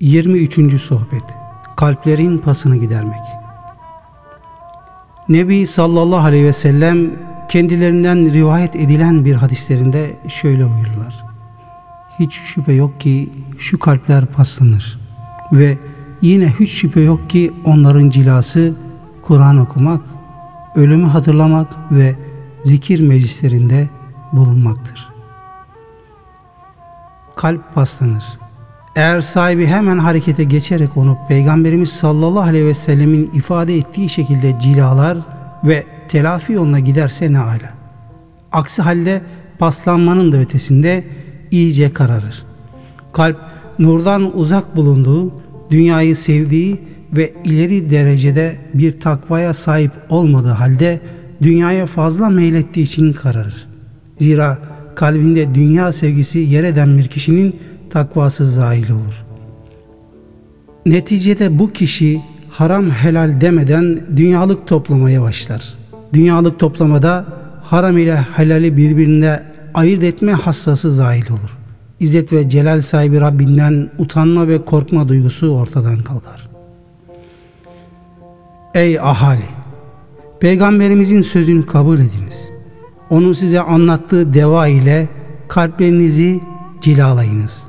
23. Sohbet Kalplerin pasını gidermek Nebi sallallahu aleyhi ve sellem kendilerinden rivayet edilen bir hadislerinde şöyle buyururlar. Hiç şüphe yok ki şu kalpler paslanır ve yine hiç şüphe yok ki onların cilası Kur'an okumak, ölümü hatırlamak ve zikir meclislerinde bulunmaktır. Kalp paslanır. Eğer sahibi hemen harekete geçerek onu Peygamberimiz sallallahu aleyhi ve sellemin ifade ettiği şekilde cilalar ve telafi yoluna giderse ne ala. Aksi halde paslanmanın da ötesinde iyice kararır. Kalp nurdan uzak bulunduğu, dünyayı sevdiği ve ileri derecede bir takvaya sahip olmadığı halde dünyaya fazla meylettiği için kararır. Zira kalbinde dünya sevgisi yer eden kişinin takvası zahil olur. Neticede bu kişi haram helal demeden dünyalık toplamaya başlar. Dünyalık toplamada haram ile helali birbirine ayırt etme hassası zahil olur. İzzet ve celal sahibi Rabbinden utanma ve korkma duygusu ortadan kalkar. Ey ahali! Peygamberimizin sözünü kabul ediniz. Onun size anlattığı deva ile kalplerinizi cilalayınız.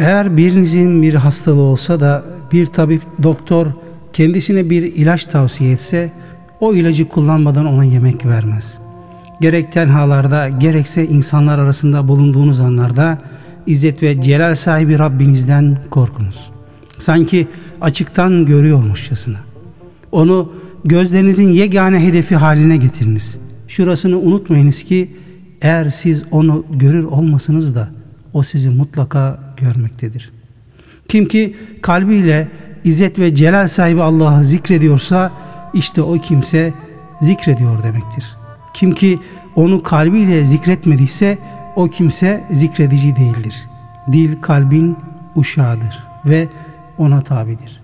Eğer birinizin bir hastalığı olsa da bir tabip doktor kendisine bir ilaç tavsiye etse o ilacı kullanmadan ona yemek vermez. Gerek tenhalarda gerekse insanlar arasında bulunduğunuz anlarda İzzet ve Celal sahibi Rabbinizden korkunuz. Sanki açıktan görüyormuşçasına. Onu gözlerinizin yegane hedefi haline getiriniz. Şurasını unutmayınız ki eğer siz onu görür olmasınız da o sizi mutlaka görmektedir. Kim ki kalbiyle İzzet ve Celal sahibi Allah'ı zikrediyorsa işte o kimse zikrediyor demektir. Kim ki onu kalbiyle zikretmediyse o kimse zikredici değildir. Dil kalbin uşağıdır ve ona tabidir.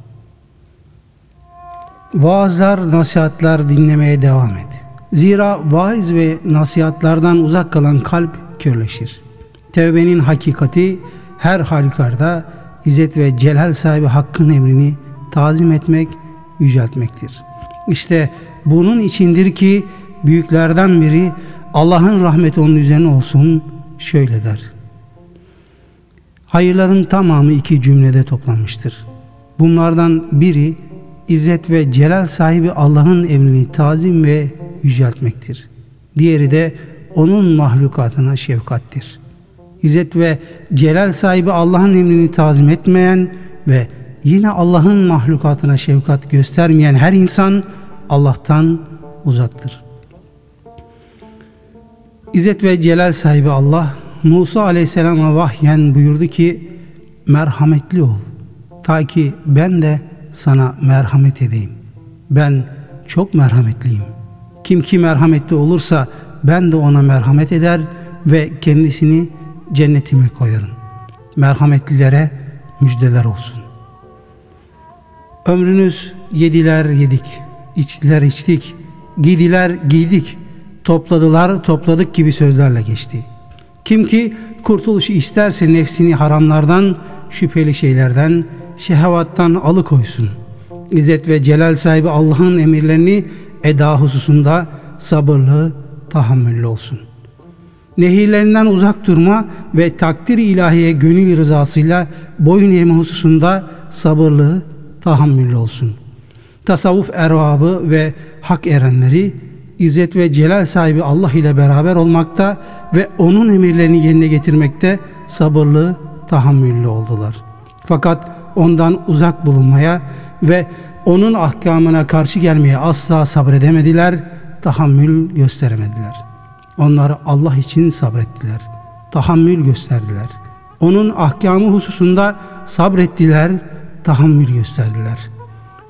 Vaazlar, nasihatler dinlemeye devam et. Zira vaiz ve nasihatlardan uzak kalan kalp körleşir. Tevbenin hakikati her halükarda İzzet ve Celal sahibi Hakk'ın emrini tazim etmek, yüceltmektir. İşte bunun içindir ki büyüklerden biri Allah'ın rahmeti onun üzerine olsun şöyle der. Hayırların tamamı iki cümlede toplanmıştır. Bunlardan biri İzzet ve Celal sahibi Allah'ın emrini tazim ve yüceltmektir. Diğeri de onun mahlukatına şefkattir. İzzet ve Celal sahibi Allah'ın emrini tazim etmeyen ve yine Allah'ın mahlukatına şefkat göstermeyen her insan Allah'tan uzaktır. İzzet ve Celal sahibi Allah Musa aleyhisselama vahyen buyurdu ki merhametli ol ta ki ben de sana merhamet edeyim. Ben çok merhametliyim. Kim ki merhametli olursa ben de ona merhamet eder ve kendisini cennetime koyarım. Merhametlilere müjdeler olsun. Ömrünüz yediler yedik, içtiler içtik, giydiler giydik, topladılar topladık gibi sözlerle geçti. Kim ki kurtuluşu isterse nefsini haramlardan, şüpheli şeylerden, şehvattan alıkoysun. İzzet ve celal sahibi Allah'ın emirlerini eda hususunda sabırlı, tahammüllü olsun. Nehirlerinden uzak durma ve takdir ilahiye gönül rızasıyla boyun eğme hususunda sabırlı, tahammüllü olsun. Tasavvuf ervabı ve hak erenleri İzzet ve Celal sahibi Allah ile beraber olmakta ve onun emirlerini yerine getirmekte sabırlı, tahammüllü oldular. Fakat ondan uzak bulunmaya ve onun ahkamına karşı gelmeye asla sabredemediler, tahammül gösteremediler. Onlar Allah için sabrettiler, tahammül gösterdiler. Onun ahkamı hususunda sabrettiler, tahammül gösterdiler.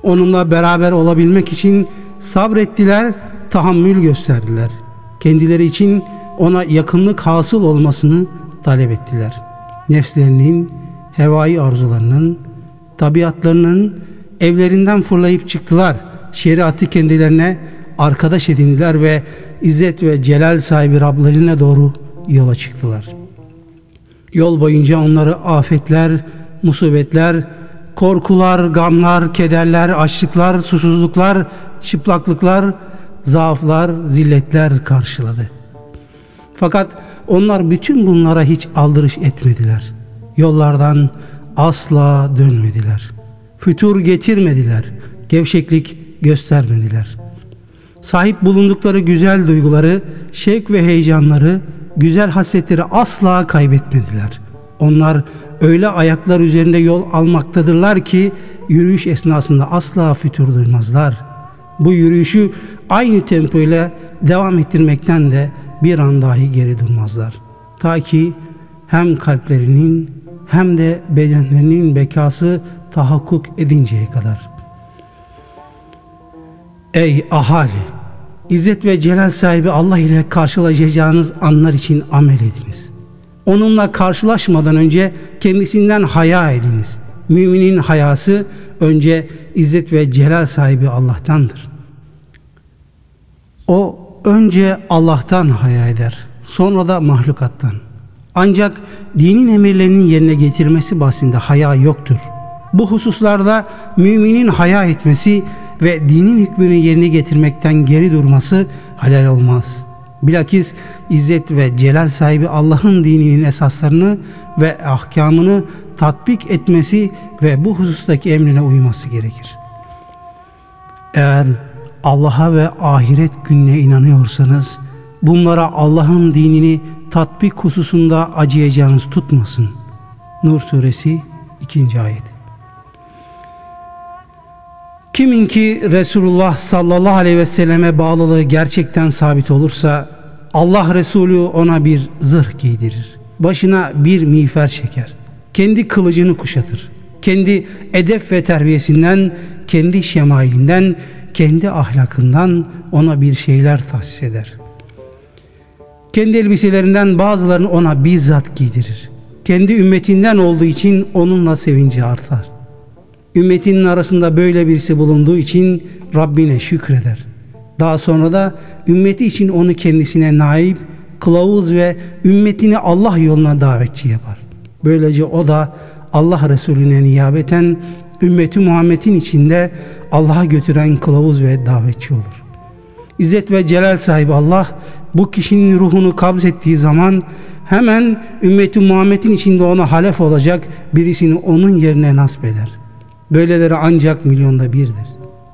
Onunla beraber olabilmek için sabrettiler, tahammül gösterdiler. Kendileri için ona yakınlık hasıl olmasını talep ettiler. Nefslerinin, hevai arzularının, tabiatlarının evlerinden fırlayıp çıktılar. Şeriatı kendilerine arkadaş edindiler ve İzzet ve Celal sahibi Rablerine doğru yola çıktılar. Yol boyunca onları afetler, musibetler, korkular, gamlar, kederler, açlıklar, susuzluklar, çıplaklıklar, zaaflar, zilletler karşıladı. Fakat onlar bütün bunlara hiç aldırış etmediler. Yollardan asla dönmediler. Fütur getirmediler. Gevşeklik göstermediler. Sahip bulundukları güzel duyguları, şevk ve heyecanları, güzel hasretleri asla kaybetmediler. Onlar öyle ayaklar üzerinde yol almaktadırlar ki yürüyüş esnasında asla fütur duymazlar. Bu yürüyüşü aynı tempo ile devam ettirmekten de bir an dahi geri durmazlar. Ta ki hem kalplerinin hem de bedenlerinin bekası tahakkuk edinceye kadar. Ey ahali! İzzet ve celal sahibi Allah ile karşılaşacağınız anlar için amel ediniz. Onunla karşılaşmadan önce kendisinden haya ediniz. Müminin hayası önce İzzet ve celal sahibi Allah'tandır. O önce Allah'tan haya eder, sonra da mahlukattan. Ancak dinin emirlerinin yerine getirmesi bahsinde haya yoktur. Bu hususlarda müminin haya etmesi ve dinin hükmünü yerine getirmekten geri durması halal olmaz. Bilakis izzet ve celal sahibi Allah'ın dininin esaslarını ve ahkamını tatbik etmesi ve bu husustaki emrine uyması gerekir. Eğer Allah'a ve ahiret gününe inanıyorsanız bunlara Allah'ın dinini tatbik hususunda acıyacağınız tutmasın. Nur suresi 2. ayet. Kimin ki Resulullah sallallahu aleyhi ve selleme bağlılığı gerçekten sabit olursa Allah Resulü ona bir zırh giydirir. Başına bir miğfer çeker. Kendi kılıcını kuşatır. Kendi edep ve terbiyesinden, kendi şemailinden, kendi ahlakından ona bir şeyler tahsis eder. Kendi elbiselerinden bazılarını ona bizzat giydirir. Kendi ümmetinden olduğu için onunla sevinci artar. Ümmetinin arasında böyle birisi bulunduğu için Rabbine şükreder. Daha sonra da ümmeti için onu kendisine naip, kılavuz ve ümmetini Allah yoluna davetçi yapar. Böylece o da Allah Resulüne niyabeten ümmeti Muhammed'in içinde Allah'a götüren kılavuz ve davetçi olur. İzzet ve celal sahibi Allah bu kişinin ruhunu kabz ettiği zaman hemen ümmeti Muhammed'in içinde ona halef olacak birisini onun yerine nasip eder. Böyleleri ancak milyonda birdir.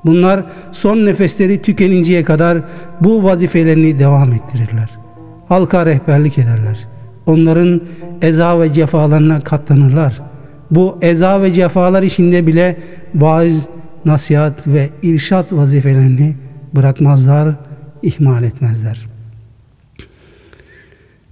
Bunlar son nefesleri tükeninceye kadar bu vazifelerini devam ettirirler. Halka rehberlik ederler. Onların eza ve cefalarına katlanırlar. Bu eza ve cefalar içinde bile vaaz, nasihat ve irşat vazifelerini bırakmazlar, ihmal etmezler.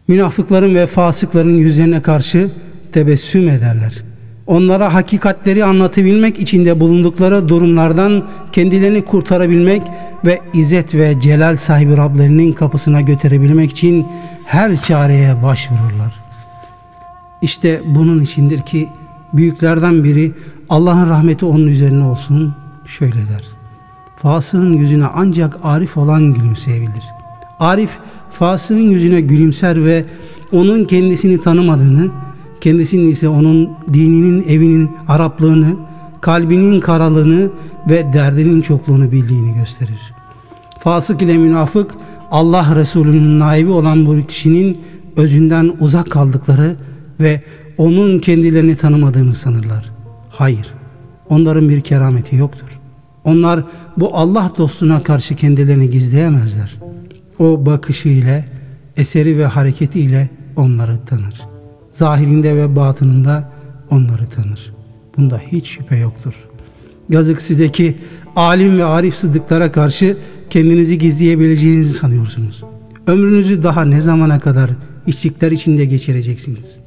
Münafıkların ve fasıkların yüzlerine karşı tebessüm ederler. Onlara hakikatleri anlatabilmek içinde bulundukları durumlardan kendilerini kurtarabilmek ve izzet ve celal sahibi Rablerinin kapısına götürebilmek için her çareye başvururlar. İşte bunun içindir ki büyüklerden biri Allah'ın rahmeti onun üzerine olsun şöyle der. Fasığın yüzüne ancak arif olan gülümseyebilir. Arif fasığın yüzüne gülümser ve onun kendisini tanımadığını, kendisinin ise onun dininin evinin Araplığını, kalbinin karalığını ve derdinin çokluğunu bildiğini gösterir. Fasık ile münafık Allah Resulü'nün naibi olan bu kişinin özünden uzak kaldıkları ve onun kendilerini tanımadığını sanırlar. Hayır, onların bir kerameti yoktur. Onlar bu Allah dostuna karşı kendilerini gizleyemezler. O bakışı ile, eseri ve hareketi ile onları tanır. Zahirinde ve batınında onları tanır. Bunda hiç şüphe yoktur. Yazık size ki alim ve arif sıddıklara karşı kendinizi gizleyebileceğinizi sanıyorsunuz. Ömrünüzü daha ne zamana kadar içlikler içinde geçireceksiniz?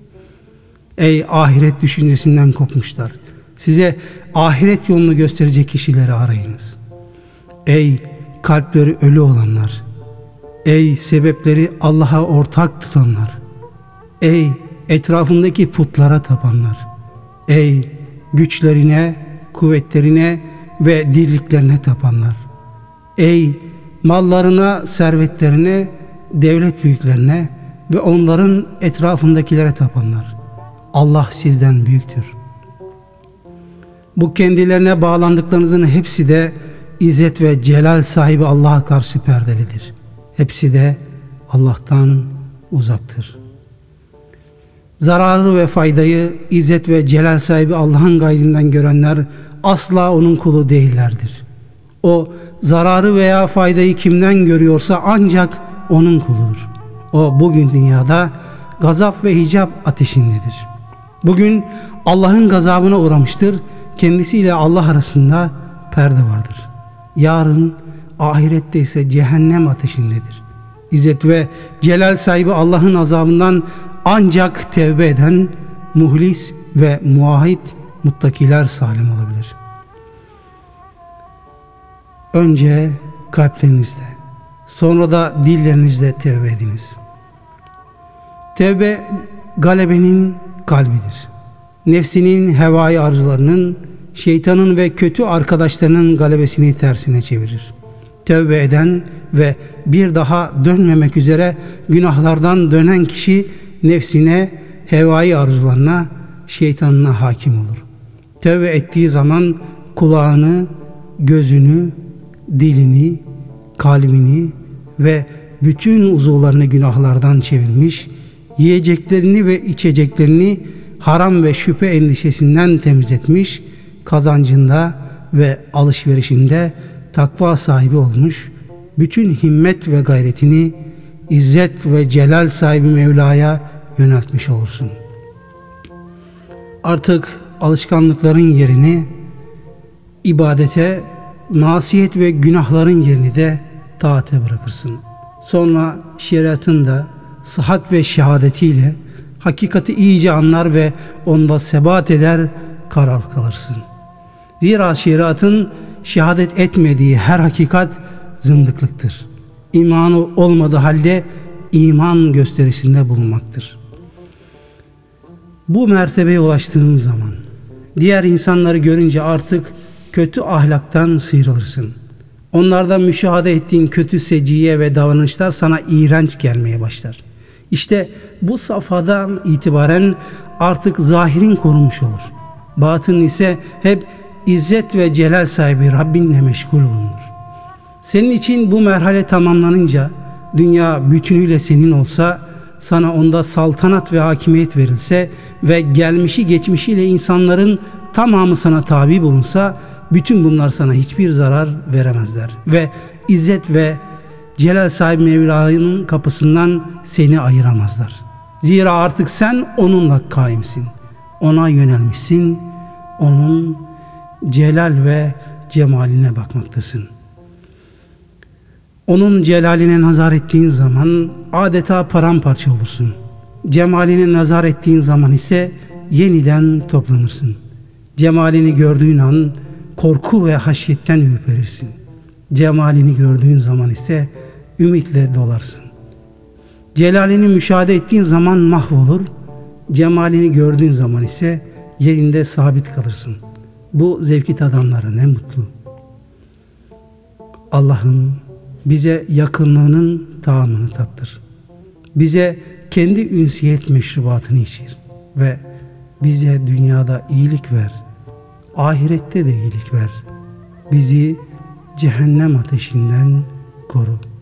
Ey ahiret düşüncesinden kopmuşlar. Size ahiret yolunu gösterecek kişileri arayınız. Ey kalpleri ölü olanlar. Ey sebepleri Allah'a ortak tutanlar. Ey etrafındaki putlara tapanlar. Ey güçlerine, kuvvetlerine ve dirliklerine tapanlar. Ey mallarına, servetlerine, devlet büyüklerine ve onların etrafındakilere tapanlar. Allah sizden büyüktür. Bu kendilerine bağlandıklarınızın hepsi de İzzet ve celal sahibi Allah'a karşı perdelidir. Hepsi de Allah'tan uzaktır. Zararı ve faydayı İzzet ve celal sahibi Allah'ın gayrinden görenler asla onun kulu değillerdir. O zararı veya faydayı kimden görüyorsa ancak onun kuludur. O bugün dünyada gazap ve hicap ateşindedir. Bugün Allah'ın gazabına uğramıştır. Kendisiyle Allah arasında perde vardır. Yarın ahirette ise cehennem ateşindedir. İzzet ve celal sahibi Allah'ın azabından ancak tevbe eden muhlis ve muahit muttakiler salim olabilir. Önce kalplerinizde, sonra da dillerinizde tevbe ediniz. Tevbe galebenin kalbidir. Nefsinin hevai arzularının, şeytanın ve kötü arkadaşlarının galebesini tersine çevirir. Tevbe eden ve bir daha dönmemek üzere günahlardan dönen kişi nefsine, hevai arzularına, şeytanına hakim olur. Tevbe ettiği zaman kulağını, gözünü, dilini, kalbini ve bütün uzuvlarını günahlardan çevirmiş, yiyeceklerini ve içeceklerini haram ve şüphe endişesinden temizletmiş, kazancında ve alışverişinde takva sahibi olmuş, bütün himmet ve gayretini izzet ve celal sahibi Mevla'ya yöneltmiş olursun. Artık alışkanlıkların yerini ibadete, masiyet ve günahların yerini de taate bırakırsın. Sonra şeriatın da sıhhat ve şehadetiyle hakikati iyice anlar ve onda sebat eder, karar kalırsın. Zira şeriatın şehadet etmediği her hakikat zındıklıktır. İmanı olmadığı halde iman gösterisinde bulunmaktır. Bu mertebeye ulaştığın zaman diğer insanları görünce artık kötü ahlaktan sıyrılırsın. Onlardan müşahede ettiğin kötü seciye ve davranışlar sana iğrenç gelmeye başlar. İşte bu safhadan itibaren artık zahirin korunmuş olur. Batın ise hep izzet ve celal sahibi Rabbinle meşgul bulunur. Senin için bu merhale tamamlanınca dünya bütünüyle senin olsa sana onda saltanat ve hakimiyet verilse ve gelmişi geçmişiyle insanların tamamı sana tabi bulunsa bütün bunlar sana hiçbir zarar veremezler ve izzet ve celal sahibi Mevla'nın kapısından seni ayıramazlar. Zira artık sen onunla kaimsin. Ona yönelmişsin. Onun celal ve cemaline bakmaktasın. Onun celaline nazar ettiğin zaman adeta paramparça olursun. Cemaline nazar ettiğin zaman ise yeniden toplanırsın. Cemalini gördüğün an korku ve haşyetten ürperirsin. Cemalini gördüğün zaman ise ümitle dolarsın. Celalini müşahede ettiğin zaman mahvolur, cemalini gördüğün zaman ise yerinde sabit kalırsın. Bu zevki tadanlara ne mutlu. Allah'ım bize yakınlığının tamamını tattır. Bize kendi ünsiyet meşrubatını içir ve bize dünyada iyilik ver, ahirette de iyilik ver. Bizi cehennem ateşinden koru.''